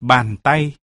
bàn tay.